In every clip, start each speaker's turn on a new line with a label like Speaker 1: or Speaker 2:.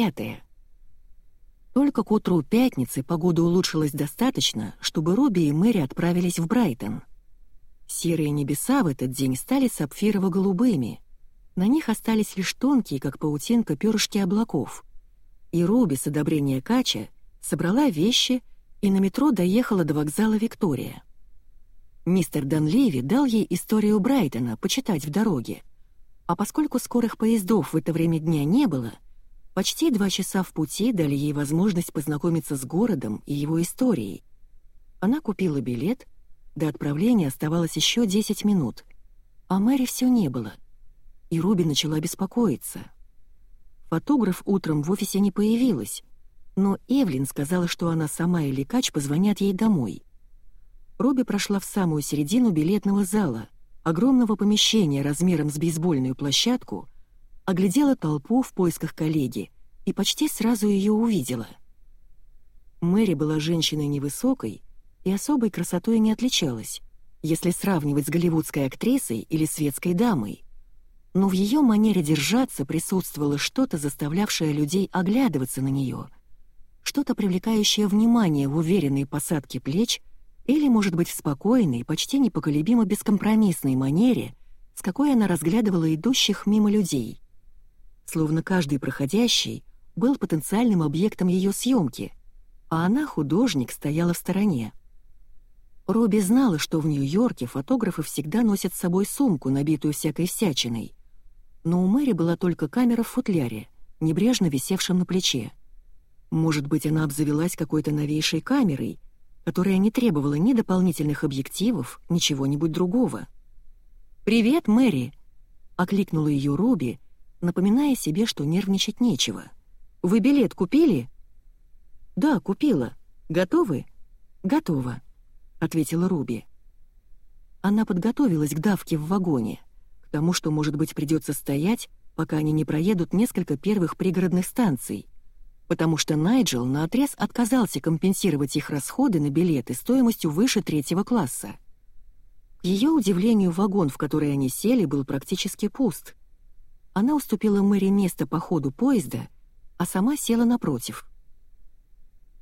Speaker 1: Пятое. Только к утру пятницы погода улучшилась достаточно, чтобы Робби и Мэри отправились в Брайтон. Серые небеса в этот день стали сапфирово-голубыми. На них остались лишь тонкие, как паутинка, перышки облаков. И Робби с одобрения Кача собрала вещи и на метро доехала до вокзала Виктория. Мистер Данлеви дал ей историю Брайтона почитать в дороге. А поскольку скорых поездов в это время дня не было, почти два часа в пути дали ей возможность познакомиться с городом и его историей. Она купила билет, до отправления оставалось еще 10 минут, а Мэри все не было. И Руби начала беспокоиться. Фотограф утром в офисе не появилась, но Эвлин сказала, что она сама или Кач позвонят ей домой. Руби прошла в самую середину билетного зала — огромного помещения размером с бейсбольную площадку, оглядела толпу в поисках коллеги и почти сразу ее увидела. Мэри была женщиной невысокой и особой красотой не отличалась, если сравнивать с голливудской актрисой или светской дамой. Но в ее манере держаться присутствовало что-то, заставлявшее людей оглядываться на нее, что-то привлекающее внимание в уверенной посадке плеч или, может быть, в спокойной, почти непоколебимо бескомпромиссной манере, с какой она разглядывала идущих мимо людей. Словно каждый проходящий был потенциальным объектом ее съемки, а она, художник, стояла в стороне. Робби знала, что в Нью-Йорке фотографы всегда носят с собой сумку, набитую всякой всячиной. Но у Мэри была только камера в футляре, небрежно висевшем на плече. Может быть, она обзавелась какой-то новейшей камерой — которая не требовала ни дополнительных объективов, ни чего-нибудь другого. «Привет, Мэри!» — окликнула ее Робби, напоминая себе, что нервничать нечего. «Вы билет купили?» «Да, купила. Готовы?» «Готова», — ответила Руби. Она подготовилась к давке в вагоне, к тому, что, может быть, придется стоять, пока они не проедут несколько первых пригородных станций, потому что Найджел наотрез отказался компенсировать их расходы на билеты стоимостью выше третьего класса. К ее удивлению, вагон, в который они сели, был практически пуст. Она уступила Мэри место по ходу поезда, а сама села напротив.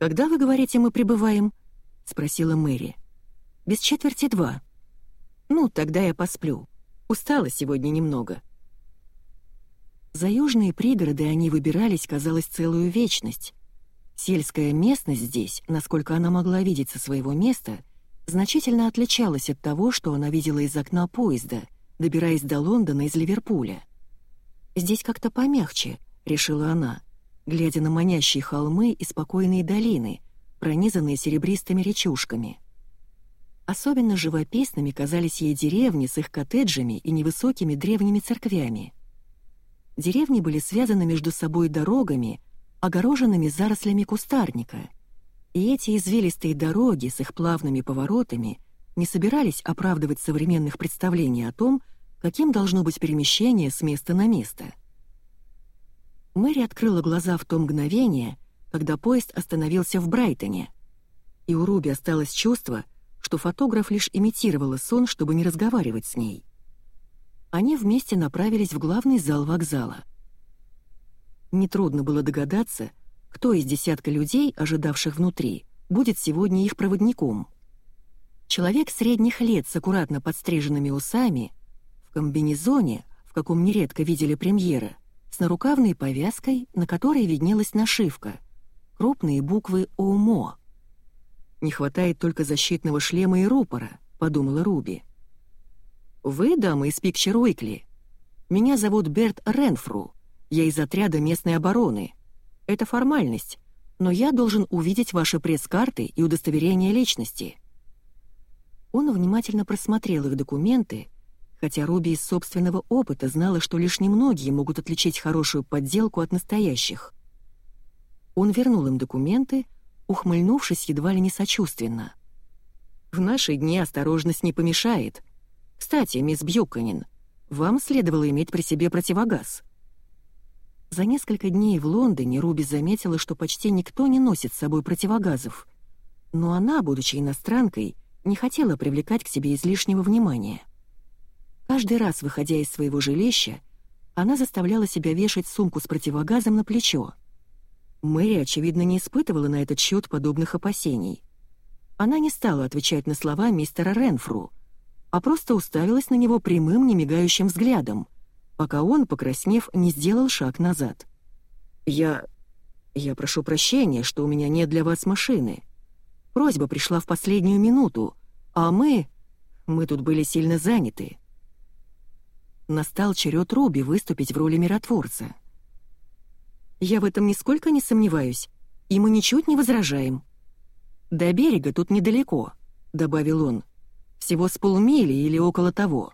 Speaker 1: «Когда, вы говорите, мы прибываем?» — спросила Мэри. «Без четверти два». «Ну, тогда я посплю. Устала сегодня немного». За южные пригороды они выбирались, казалось, целую вечность. Сельская местность здесь, насколько она могла видеть со своего места, значительно отличалась от того, что она видела из окна поезда, добираясь до Лондона из Ливерпуля. «Здесь как-то помягче», — решила она, глядя на манящие холмы и спокойные долины, пронизанные серебристыми речушками. Особенно живописными казались ей деревни с их коттеджами и невысокими древними церквями — Деревни были связаны между собой дорогами, огороженными зарослями кустарника. И эти извилистые дороги с их плавными поворотами не собирались оправдывать современных представлений о том, каким должно быть перемещение с места на место. Мэри открыла глаза в то мгновение, когда поезд остановился в Брайтоне, и у Руби осталось чувство, что фотограф лишь имитировала сон, чтобы не разговаривать с ней они вместе направились в главный зал вокзала. Нетрудно было догадаться, кто из десятка людей, ожидавших внутри, будет сегодня их проводником. Человек средних лет с аккуратно подстриженными усами, в комбинезоне, в каком нередко видели премьера, с нарукавной повязкой, на которой виднелась нашивка, крупные буквы ОМО. «Не хватает только защитного шлема и рупора», — подумала Руби. «Вы, дама из Пикчер Уикли? Меня зовут Берт Ренфру. Я из отряда местной обороны. Это формальность, но я должен увидеть ваши пресс-карты и удостоверение личности». Он внимательно просмотрел их документы, хотя Руби из собственного опыта знала, что лишь немногие могут отличить хорошую подделку от настоящих. Он вернул им документы, ухмыльнувшись едва ли не сочувственно. «В наши дни осторожность не помешает», кстати, мисс Бьюканин, вам следовало иметь при себе противогаз». За несколько дней в Лондоне Руби заметила, что почти никто не носит с собой противогазов. Но она, будучи иностранкой, не хотела привлекать к себе излишнего внимания. Каждый раз, выходя из своего жилища, она заставляла себя вешать сумку с противогазом на плечо. Мэри, очевидно, не испытывала на этот счет подобных опасений. Она не стала отвечать на слова мистера Ренфру, а просто уставилась на него прямым, немигающим взглядом, пока он, покраснев, не сделал шаг назад. «Я... я прошу прощения, что у меня нет для вас машины. Просьба пришла в последнюю минуту, а мы... мы тут были сильно заняты». Настал черед Руби выступить в роли миротворца. «Я в этом нисколько не сомневаюсь, и мы ничуть не возражаем», «До берега тут недалеко», — добавил он. «Всего с полмили или около того».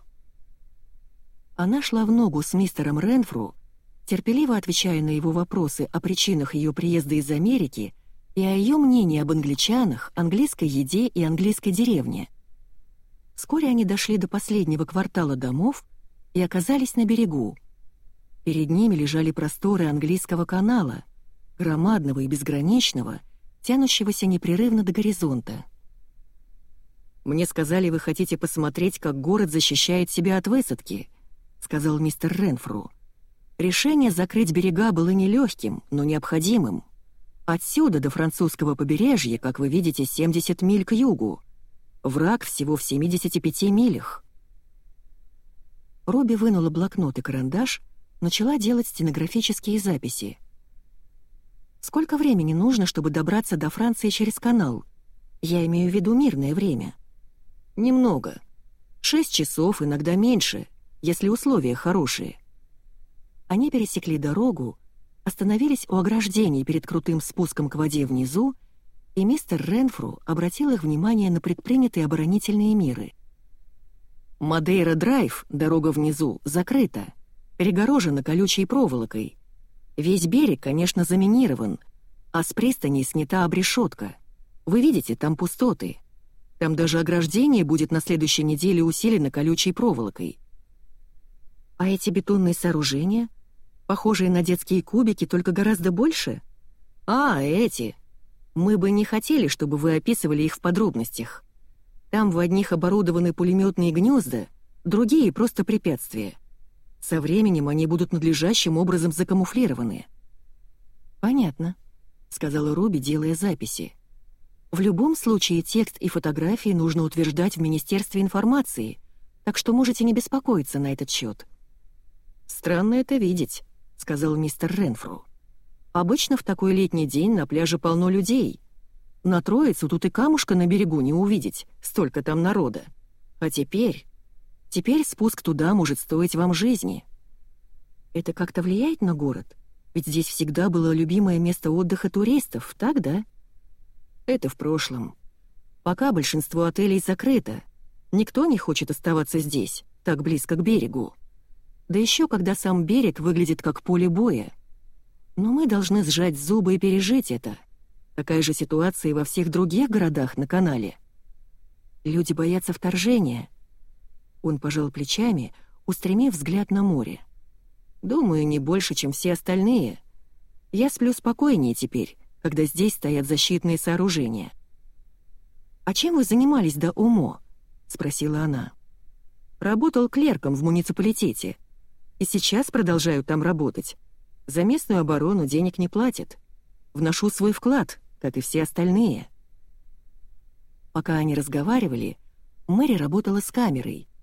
Speaker 1: Она шла в ногу с мистером Ренфру, терпеливо отвечая на его вопросы о причинах ее приезда из Америки и о ее мнении об англичанах, английской еде и английской деревне. Вскоре они дошли до последнего квартала домов и оказались на берегу. Перед ними лежали просторы английского канала, громадного и безграничного — тянущегося непрерывно до горизонта. «Мне сказали, вы хотите посмотреть, как город защищает себя от высадки», — сказал мистер Ренфру. Решение закрыть берега было нелегким, но необходимым. Отсюда до французского побережья, как вы видите, 70 миль к югу. Враг всего в 75 милях. Робби вынула блокнот и карандаш, начала делать стенографические записи. Сколько времени нужно, чтобы добраться до Франции через канал? Я имею в виду мирное время. Немного. Шесть часов, иногда меньше, если условия хорошие. Они пересекли дорогу, остановились у ограждений перед крутым спуском к воде внизу, и мистер Ренфру обратил их внимание на предпринятые оборонительные меры. Мадейра-драйв, дорога внизу, закрыта, перегорожена колючей проволокой — Весь берег, конечно, заминирован, а с пристани снята обрешетка. Вы видите, там пустоты. Там даже ограждение будет на следующей неделе усилено колючей проволокой. А эти бетонные сооружения, похожие на детские кубики, только гораздо больше? А, эти. Мы бы не хотели, чтобы вы описывали их в подробностях. Там в одних оборудованы пулеметные гнезда, другие — просто препятствия. Со временем они будут надлежащим образом закамуфлированы. «Понятно», — сказала Руби, делая записи. «В любом случае текст и фотографии нужно утверждать в Министерстве информации, так что можете не беспокоиться на этот счет. «Странно это видеть», — сказал мистер Ренфру. «Обычно в такой летний день на пляже полно людей. На Троицу тут и камушка на берегу не увидеть, столько там народа. А теперь Теперь спуск туда может стоить вам жизни. Это как-то влияет на город? Ведь здесь всегда было любимое место отдыха туристов, так, да? Это в прошлом. Пока большинство отелей закрыто. Никто не хочет оставаться здесь, так близко к берегу. Да еще когда сам берег выглядит как поле боя. Но мы должны сжать зубы и пережить это. Такая же ситуация и во всех других городах на канале. Люди боятся вторжения — он пожал плечами, устремив взгляд на море. «Думаю, не больше, чем все остальные. Я сплю спокойнее теперь, когда здесь стоят защитные сооружения». «А чем вы занимались до УМО?» — спросила она. «Работал клерком в муниципалитете. И сейчас продолжаю там работать. За местную оборону денег не платят. Вношу свой вклад, как и все остальные». Пока они разговаривали, Мэри работала с камерой —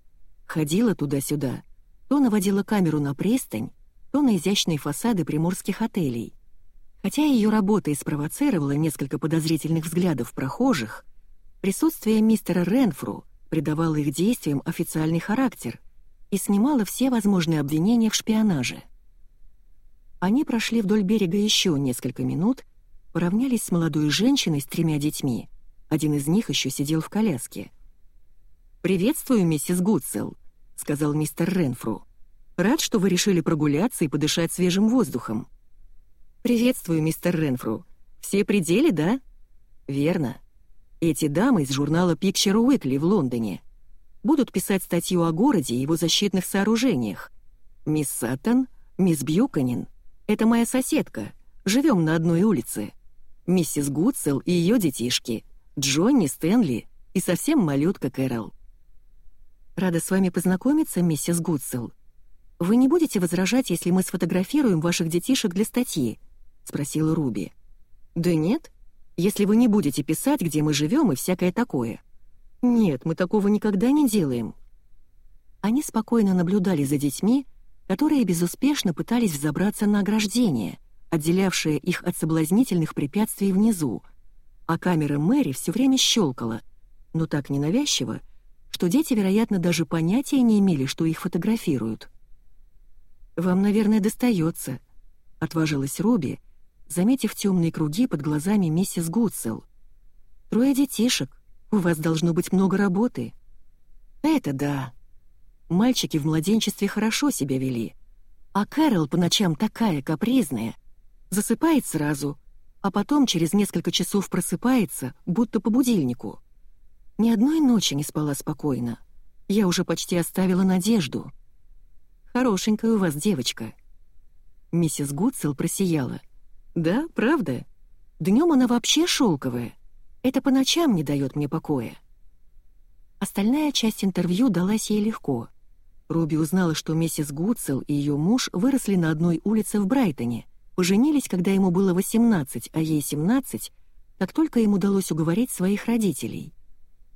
Speaker 1: Ходила туда-сюда, то наводила камеру на пристань, то на изящные фасады приморских отелей. Хотя ее работа и спровоцировала несколько подозрительных взглядов прохожих, присутствие мистера Ренфру придавало их действиям официальный характер и снимало все возможные обвинения в шпионаже. Они прошли вдоль берега еще несколько минут, поравнялись с молодой женщиной с тремя детьми. Один из них еще сидел в коляске — «Приветствую, миссис Гудсел», — сказал мистер Ренфру. «Рад, что вы решили прогуляться и подышать свежим воздухом». «Приветствую, мистер Ренфру. Все пределы, да?» «Верно. Эти дамы из журнала Picture Weekly в Лондоне будут писать статью о городе и его защитных сооружениях. Мисс Саттон, мисс Бьюканин — это моя соседка, живем на одной улице. Миссис Гудсел и ее детишки, Джонни, Стэнли и совсем малютка Кэрол. Рада с вами познакомиться, миссис Гудсел. Вы не будете возражать, если мы сфотографируем ваших детишек для статьи? — спросила Руби. «Да нет, если вы не будете писать, где мы живем и всякое такое. Нет, мы такого никогда не делаем». Они спокойно наблюдали за детьми, которые безуспешно пытались взобраться на ограждение, отделявшее их от соблазнительных препятствий внизу, а камера Мэри все время щелкала, но так ненавязчиво, что дети, вероятно, даже понятия не имели, что их фотографируют. «Вам, наверное, достается», — отважилась Робби, заметив темные круги под глазами миссис Гудсел. «Трое детишек, у вас должно быть много работы». «Это да. Мальчики в младенчестве хорошо себя вели, а Кэрол по ночам такая капризная, засыпает сразу, а потом через несколько часов просыпается, будто по будильнику. Ни одной ночи не спала спокойно. Я уже почти оставила надежду. Хорошенькая у вас девочка». Миссис Гудсел просияла. «Да, правда? Днем она вообще шелковая. Это по ночам не дает мне покоя». Остальная часть интервью далась ей легко. Руби узнала, что миссис Гудсел и ее муж выросли на одной улице в Брайтоне, поженились, когда ему было 18, а ей 17, как только им удалось уговорить своих родителей.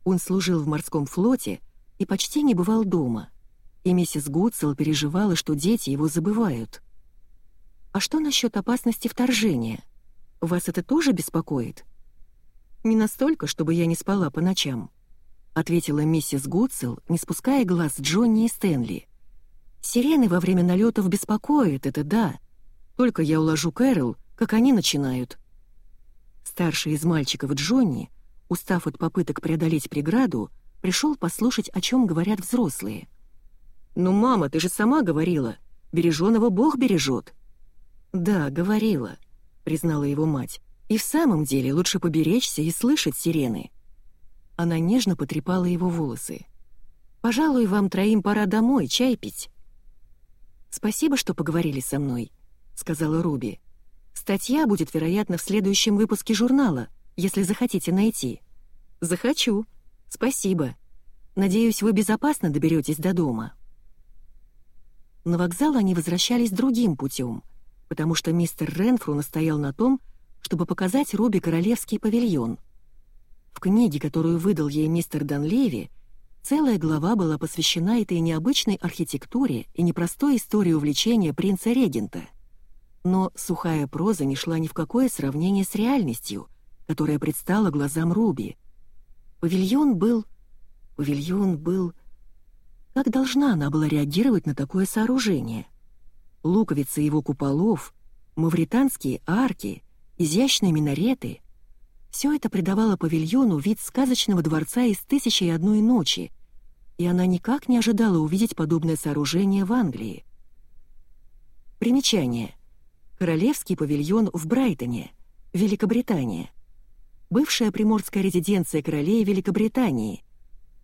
Speaker 1: Он служил в морском флоте и почти не бывал дома — и миссис Гудсел переживала, что дети его забывают. «А что насчет опасности вторжения? Вас это тоже беспокоит?» «Не настолько, чтобы я не спала по ночам», — ответила миссис Гудсел, не спуская глаз Джонни и Стэнли. «Сирены во время налетов беспокоят, это да. Только я уложу Кэрол, как они начинают». Старший из мальчиков Джонни, устав от попыток преодолеть преграду, пришел послушать, о чем говорят взрослые — «Ну, мама, ты же сама говорила, береженого Бог бережет». «Да, говорила», — признала его мать. «И в самом деле лучше поберечься и слышать сирены». Она нежно потрепала его волосы. «Пожалуй, вам троим пора домой, чай пить». «Спасибо, что поговорили со мной», — сказала Руби. «Статья будет, вероятно, в следующем выпуске журнала, если захотите найти». «Захочу. Спасибо. Надеюсь, вы безопасно доберетесь до дома». На вокзал они возвращались другим путем, потому что мистер Ренфру настоял на том, чтобы показать Робби королевский павильон. В книге, которую выдал ей мистер Данлеви, целая глава была посвящена этой необычной архитектуре и непростой истории увлечения принца-регента. Но сухая проза не шла ни в какое сравнение с реальностью, которая предстала глазам Руби. Павильон был... Павильон был... Как должна она была реагировать на такое сооружение? Луковицы его куполов, мавританские арки, изящные минареты — все это придавало павильону вид сказочного дворца из «Тысячи и одной ночи», и она никак не ожидала увидеть подобное сооружение в Англии. Примечание. Королевский павильон в Брайтоне, Великобритания. Бывшая приморская резиденция королей Великобритании,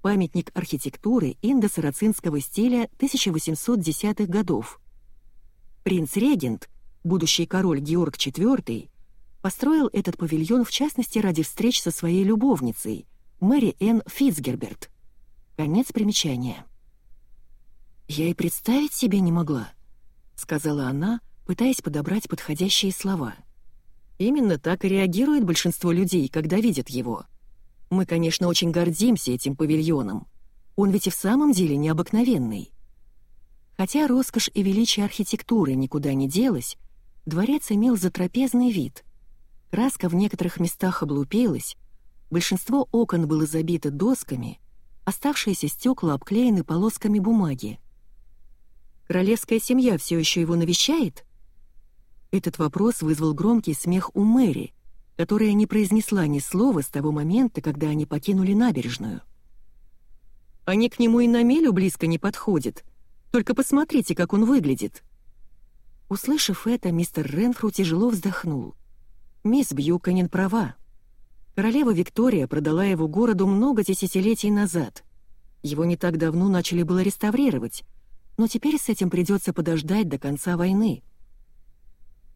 Speaker 1: памятник архитектуры индо-сарацинского стиля 1810-х годов. Принц-регент, будущий король Георг IV, построил этот павильон в частности ради встреч со своей любовницей, Мэри Энн Фитцгерберт. Конец примечания. «Я и представить себе не могла», — сказала она, пытаясь подобрать подходящие слова. «Именно так и реагирует большинство людей, когда видят его. Мы, конечно, очень гордимся этим павильоном. Он ведь и в самом деле необыкновенный. Хотя роскошь и величие архитектуры никуда не делась, дворец имел затрапезный вид. Краска в некоторых местах облупилась, большинство окон было забито досками, оставшиеся стекла обклеены полосками бумаги. «Королевская семья все еще его навещает?» Этот вопрос вызвал громкий смех у Мэри — которая не произнесла ни слова с того момента, когда они покинули набережную. «Они к нему и на мелю близко не подходят. Только посмотрите, как он выглядит». Услышав это, мистер Ренфру тяжело вздохнул. Мисс Бьюканин права. Королева Виктория продала его городу много десятилетий назад. Его не так давно начали было реставрировать, но теперь с этим придется подождать до конца войны.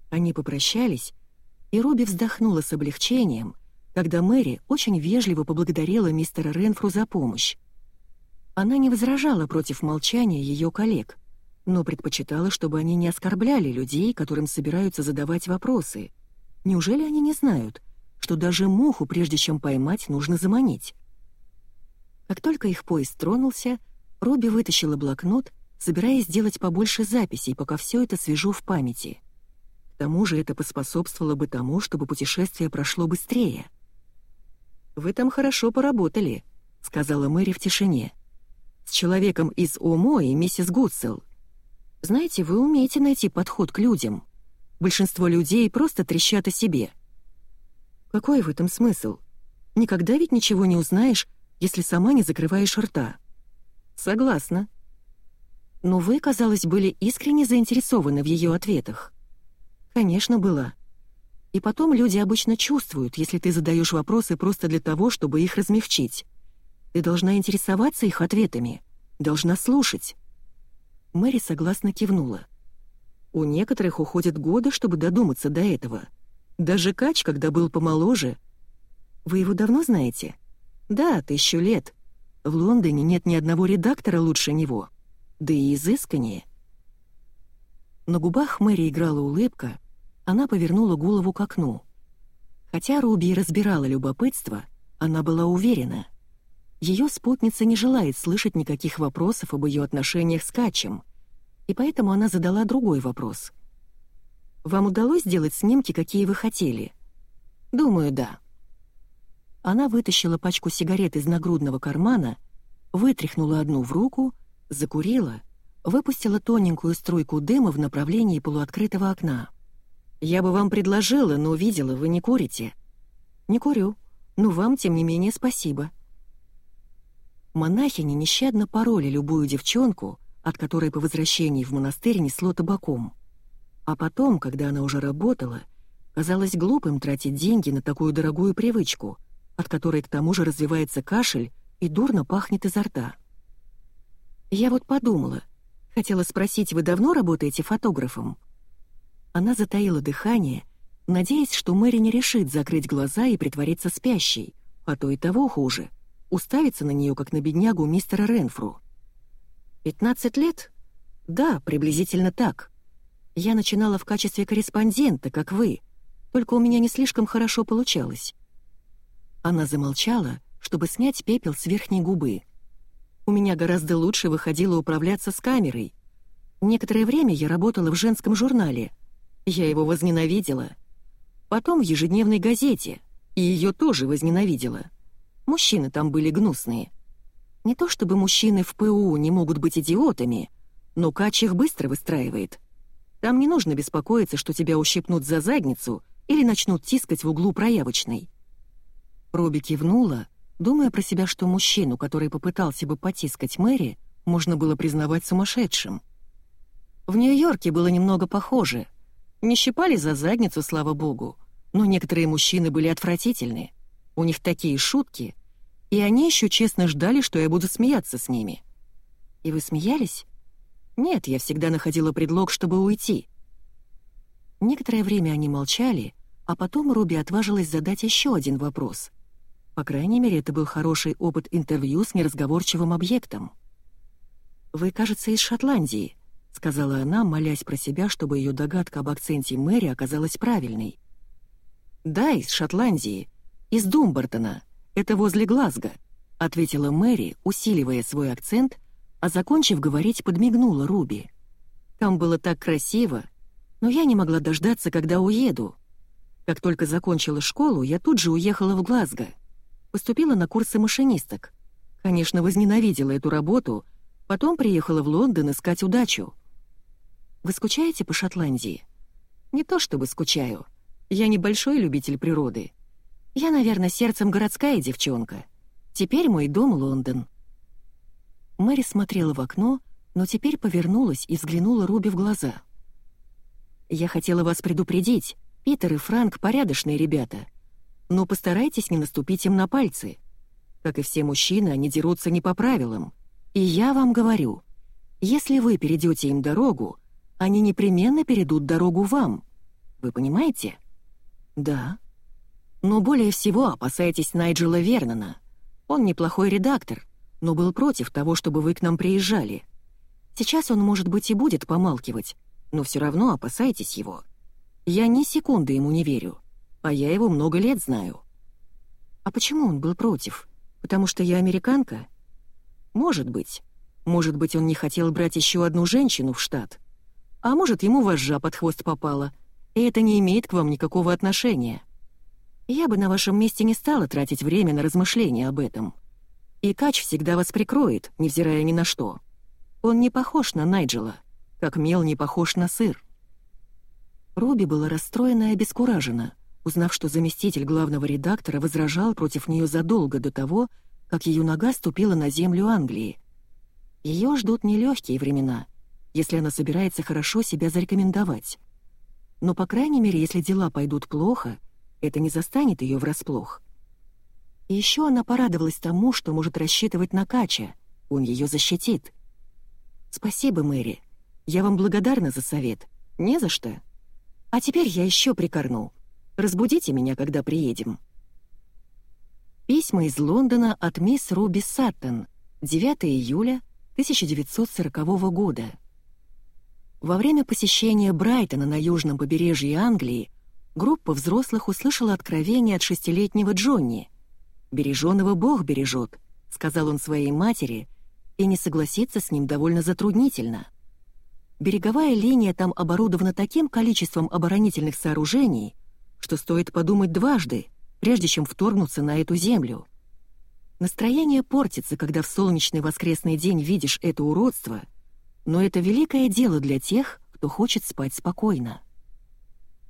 Speaker 1: Они попрощались, и Руби вздохнула с облегчением, когда Мэри очень вежливо поблагодарила мистера Ренфру за помощь. Она не возражала против молчания ее коллег, но предпочитала, чтобы они не оскорбляли людей, которым собираются задавать вопросы — Неужели они не знают, что даже муху, прежде чем поймать, нужно заманить? Как только их поезд тронулся, Робби вытащила блокнот, собираясь сделать побольше записей, пока все это свежу в памяти. К тому же это поспособствовало бы тому, чтобы путешествие прошло быстрее. «Вы там хорошо поработали», — сказала Мэри в тишине. «С человеком из ОМО и миссис Гудсел. Знаете, вы умеете найти подход к людям. Большинство людей просто трещат о себе». «Какой в этом смысл? Никогда ведь ничего не узнаешь, если сама не закрываешь рта». «Согласна», но вы, казалось, были искренне заинтересованы в ее ответах. Конечно, была. И потом люди обычно чувствуют, если ты задаешь вопросы просто для того, чтобы их размягчить. Ты должна интересоваться их ответами, должна слушать. Мэри согласно кивнула. У некоторых уходят годы, чтобы додуматься до этого. Даже Кач, когда был помоложе. Вы его давно знаете? Да, тысячу лет. В Лондоне нет ни одного редактора лучше него да и изысканнее. На губах Мэри играла улыбка, она повернула голову к окну. Хотя Руби разбирала любопытство, она была уверена. Ее спутница не желает слышать никаких вопросов об ее отношениях с Качем, и поэтому она задала другой вопрос. «Вам удалось сделать снимки, какие вы хотели?» «Думаю, да». Она вытащила пачку сигарет из нагрудного кармана, вытряхнула одну в руку — закурила, выпустила тоненькую струйку дыма в направлении полуоткрытого окна. «Я бы вам предложила, но видела, вы не курите». «Не курю, но вам, тем не менее, спасибо». Монахини нещадно пороли любую девчонку, от которой по возвращении в монастырь несло табаком. А потом, когда она уже работала, казалось глупым тратить деньги на такую дорогую привычку, от которой к тому же развивается кашель и дурно пахнет изо рта. «Я вот подумала. Хотела спросить, вы давно работаете фотографом?» Она затаила дыхание, надеясь, что Мэри не решит закрыть глаза и притвориться спящей, а то и того хуже, уставиться на нее, как на беднягу мистера Ренфру. «Пятнадцать лет? Да, приблизительно так. Я начинала в качестве корреспондента, как вы, только у меня не слишком хорошо получалось». Она замолчала, чтобы снять пепел с верхней губы. У меня гораздо лучше выходило управляться с камерой. Некоторое время я работала в женском журнале. Я его возненавидела. Потом в ежедневной газете, и ее тоже возненавидела. Мужчины там были гнусные. Не то чтобы мужчины в ПУ не могут быть идиотами, но Кач их быстро выстраивает. Там не нужно беспокоиться, что тебя ущипнут за задницу или начнут тискать в углу проявочной. Робби кивнула, думая про себя, что мужчину, который попытался бы потискать Мэри, можно было признавать сумасшедшим. В Нью-Йорке было немного похоже. Не щипали за задницу, слава богу, но некоторые мужчины были отвратительны. У них такие шутки, и они еще честно ждали, что я буду смеяться с ними. И вы смеялись? Нет, я всегда находила предлог, чтобы уйти. Некоторое время они молчали, а потом Руби отважилась задать еще один вопрос — по крайней мере, это был хороший опыт интервью с неразговорчивым объектом. «Вы, кажется, из Шотландии», — сказала она, молясь про себя, чтобы ее догадка об акценте Мэри оказалась правильной. «Да, из Шотландии. Из Думбартона. Это возле Глазго», — ответила Мэри, усиливая свой акцент, а, закончив говорить, подмигнула Руби. «Там было так красиво, но я не могла дождаться, когда уеду. Как только закончила школу, я тут же уехала в Глазго поступила на курсы машинисток. Конечно, возненавидела эту работу, потом приехала в Лондон искать удачу. Вы скучаете по Шотландии? Не то чтобы скучаю. Я небольшой любитель природы. Я, наверное, сердцем городская девчонка. Теперь мой дом Лондон. Мэри смотрела в окно, но теперь повернулась и взглянула Руби в глаза. «Я хотела вас предупредить. Питер и Франк — порядочные ребята но постарайтесь не наступить им на пальцы. Как и все мужчины, они дерутся не по правилам. И я вам говорю, если вы перейдете им дорогу, они непременно перейдут дорогу вам. Вы понимаете? Да. Но более всего опасайтесь Найджела Вернона. Он неплохой редактор, но был против того, чтобы вы к нам приезжали. Сейчас он, может быть, и будет помалкивать, но все равно опасайтесь его. Я ни секунды ему не верю. а я его много лет знаю». «А почему он был против? Потому что я американка?» «Может быть. Может быть, он не хотел брать еще одну женщину в штат. А может, ему вожжа под хвост попала, и это не имеет к вам никакого отношения. Я бы на вашем месте не стала тратить время на размышления об этом. И Кач всегда вас прикроет, невзирая ни на что. Он не похож на Найджела, как мел не похож на сыр». Руби была расстроена и обескуражена, узнав, что заместитель главного редактора возражал против нее задолго до того, как ее нога ступила на землю Англии. Ее ждут нелегкие времена, если она собирается хорошо себя зарекомендовать. Но, по крайней мере, если дела пойдут плохо, это не застанет ее врасплох. И еще она порадовалась тому, что может рассчитывать на Кача, он ее защитит. «Спасибо, Мэри. Я вам благодарна за совет. Не за что». А теперь я еще прикорну. Разбудите меня, когда приедем». Письма из Лондона от мисс Руби Саттон, 9 июля 1940 года. Во время посещения Брайтона на южном побережье Англии группа взрослых услышала откровение от шестилетнего Джонни. «Береженого Бог бережет», — сказал он своей матери, и не согласиться с ним довольно затруднительно. Береговая линия там оборудована таким количеством оборонительных сооружений, что стоит подумать дважды, прежде чем вторгнуться на эту землю. Настроение портится, когда в солнечный воскресный день видишь это уродство, но это великое дело для тех, кто хочет спать спокойно.